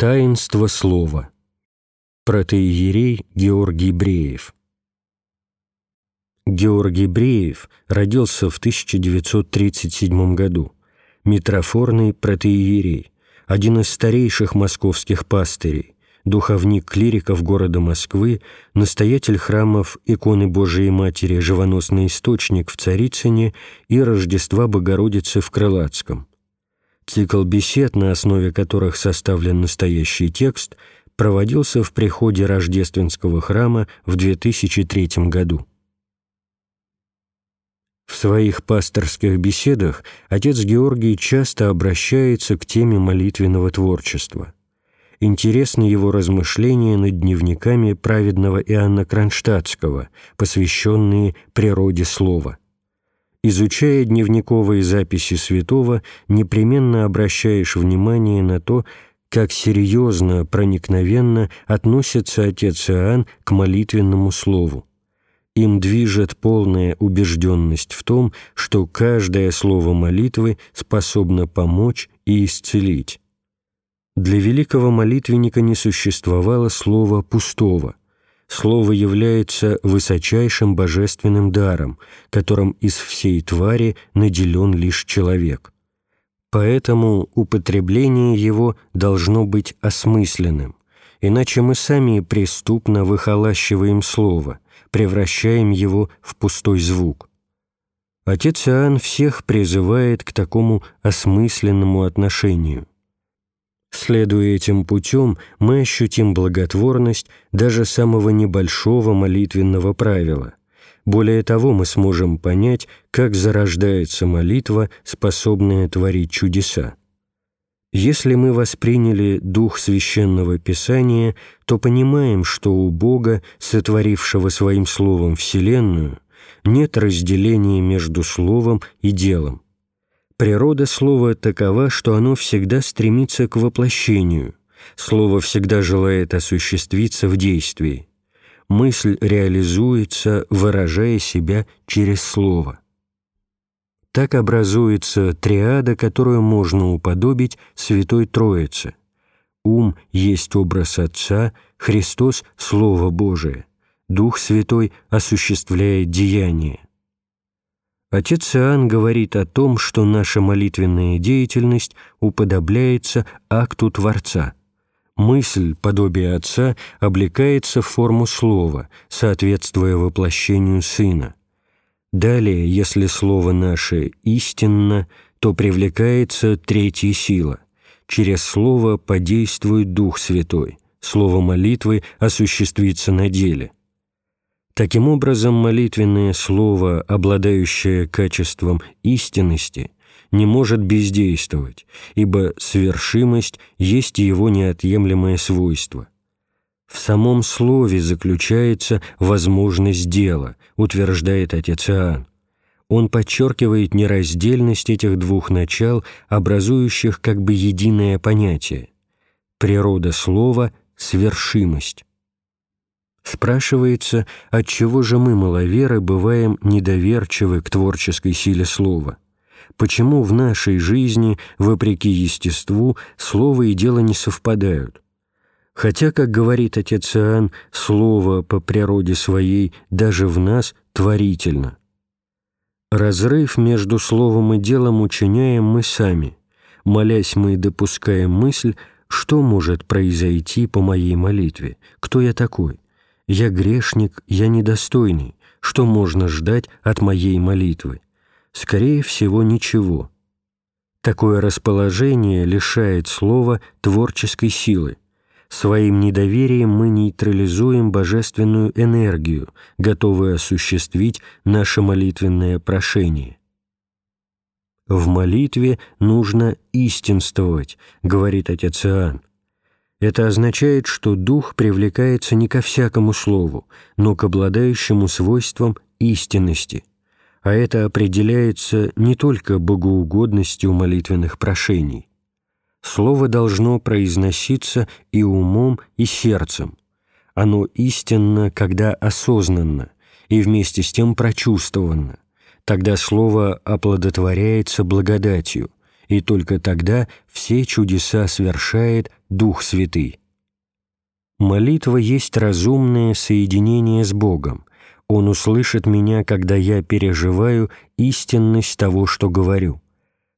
Таинство слова. Протеерей Георгий Бреев. Георгий Бреев родился в 1937 году. Митрофорный протеерей, один из старейших московских пастырей, духовник клириков города Москвы, настоятель храмов иконы Божией Матери «Живоносный источник» в Царицыне и Рождества Богородицы в Крылатском. Цикл бесед, на основе которых составлен настоящий текст, проводился в приходе Рождественского храма в 2003 году. В своих пасторских беседах отец Георгий часто обращается к теме молитвенного творчества – интересны его размышления над дневниками праведного Иоанна Кронштадтского, посвященные природе слова. Изучая дневниковые записи святого, непременно обращаешь внимание на то, как серьезно, проникновенно относится отец Иоанн к молитвенному слову. Им движет полная убежденность в том, что каждое слово молитвы способно помочь и исцелить. Для великого молитвенника не существовало слова пустого. Слово является высочайшим божественным даром, которым из всей твари наделен лишь человек. Поэтому употребление его должно быть осмысленным, иначе мы сами преступно выхолащиваем слово, превращаем его в пустой звук. Отец Иоанн всех призывает к такому осмысленному отношению. Следуя этим путем, мы ощутим благотворность даже самого небольшого молитвенного правила. Более того, мы сможем понять, как зарождается молитва, способная творить чудеса. Если мы восприняли дух священного писания, то понимаем, что у Бога, сотворившего своим словом Вселенную, нет разделения между словом и делом. Природа слова такова, что оно всегда стремится к воплощению. Слово всегда желает осуществиться в действии. Мысль реализуется, выражая себя через слово. Так образуется триада, которую можно уподобить Святой Троице. Ум есть образ Отца, Христос — Слово Божие, Дух Святой осуществляет деяние. Отец Иоанн говорит о том, что наша молитвенная деятельность уподобляется акту Творца. Мысль, подобие Отца, облекается в форму слова, соответствуя воплощению Сына. Далее, если Слово наше истинно, то привлекается третья сила. Через Слово подействует Дух Святой. Слово молитвы осуществится на деле – Таким образом, молитвенное слово, обладающее качеством истинности, не может бездействовать, ибо свершимость есть его неотъемлемое свойство. В самом слове заключается возможность дела, утверждает отец Иоанн. Он подчеркивает нераздельность этих двух начал, образующих как бы единое понятие. Природа слова — свершимость. Спрашивается, отчего же мы, маловеры, бываем недоверчивы к творческой силе слова? Почему в нашей жизни, вопреки естеству, слово и дело не совпадают? Хотя, как говорит отец Иоанн, слово по природе своей даже в нас творительно. Разрыв между словом и делом учиняем мы сами. Молясь, мы допускаем мысль, что может произойти по моей молитве, кто я такой – «Я грешник, я недостойный. Что можно ждать от моей молитвы? Скорее всего, ничего». Такое расположение лишает слова творческой силы. Своим недоверием мы нейтрализуем божественную энергию, готовую осуществить наше молитвенное прошение. «В молитве нужно истинствовать», — говорит отец Иоанн. Это означает, что дух привлекается не ко всякому слову, но к обладающему свойствам истинности, а это определяется не только богоугодностью молитвенных прошений. Слово должно произноситься и умом, и сердцем. Оно истинно, когда осознанно, и вместе с тем прочувствованно. Тогда слово оплодотворяется благодатью, и только тогда все чудеса совершает Дух Святый. Молитва есть разумное соединение с Богом. Он услышит меня, когда я переживаю истинность того, что говорю.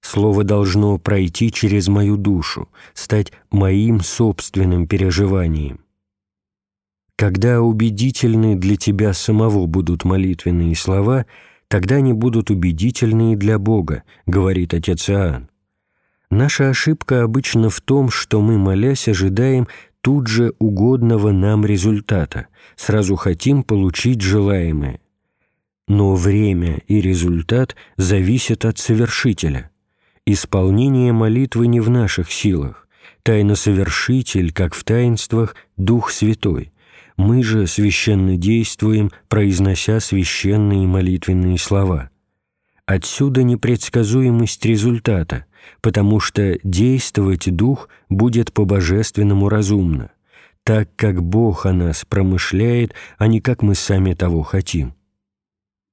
Слово должно пройти через мою душу, стать моим собственным переживанием. Когда убедительны для тебя самого будут молитвенные слова, тогда они будут убедительны и для Бога, говорит отец Иоанн. Наша ошибка обычно в том, что мы, молясь, ожидаем тут же угодного нам результата, сразу хотим получить желаемое. Но время и результат зависят от совершителя. Исполнение молитвы не в наших силах. Тайно-совершитель, как в таинствах, Дух Святой. Мы же священно действуем, произнося священные молитвенные слова. Отсюда непредсказуемость результата – потому что действовать Дух будет по-божественному разумно, так как Бог о нас промышляет, а не как мы сами того хотим.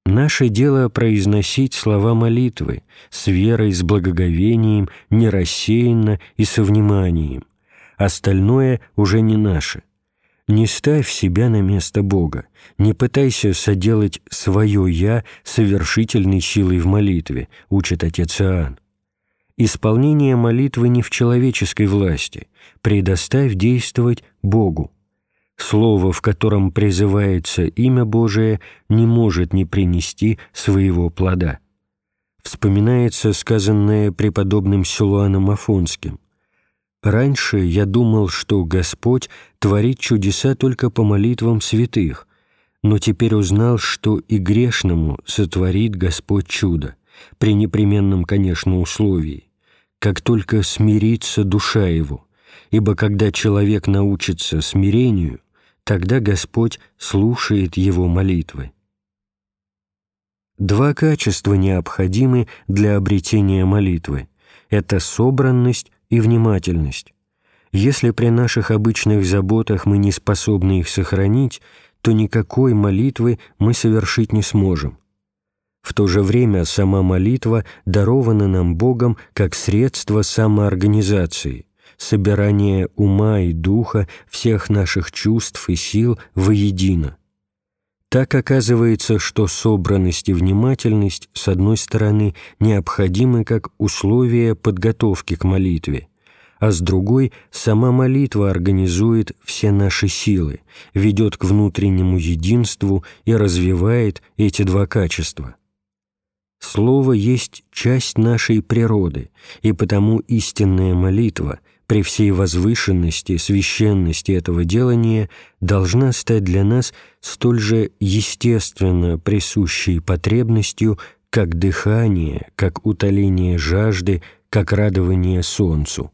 Наше дело произносить слова молитвы с верой, с благоговением, не рассеянно и со вниманием. Остальное уже не наше. Не ставь себя на место Бога, не пытайся соделать свое «я» совершительной силой в молитве, учит отец Иоанн. Исполнение молитвы не в человеческой власти. Предоставь действовать Богу. Слово, в котором призывается имя Божие, не может не принести своего плода. Вспоминается сказанное преподобным Силуаном Афонским. «Раньше я думал, что Господь творит чудеса только по молитвам святых, но теперь узнал, что и грешному сотворит Господь чудо, при непременном, конечно, условии как только смирится душа его, ибо когда человек научится смирению, тогда Господь слушает его молитвы. Два качества необходимы для обретения молитвы – это собранность и внимательность. Если при наших обычных заботах мы не способны их сохранить, то никакой молитвы мы совершить не сможем – в то же время сама молитва дарована нам Богом как средство самоорганизации, собирания ума и духа всех наших чувств и сил воедино. Так оказывается, что собранность и внимательность, с одной стороны, необходимы как условия подготовки к молитве, а с другой сама молитва организует все наши силы, ведет к внутреннему единству и развивает эти два качества. Слово есть часть нашей природы, и потому истинная молитва при всей возвышенности, священности этого делания должна стать для нас столь же естественно присущей потребностью, как дыхание, как утоление жажды, как радование солнцу.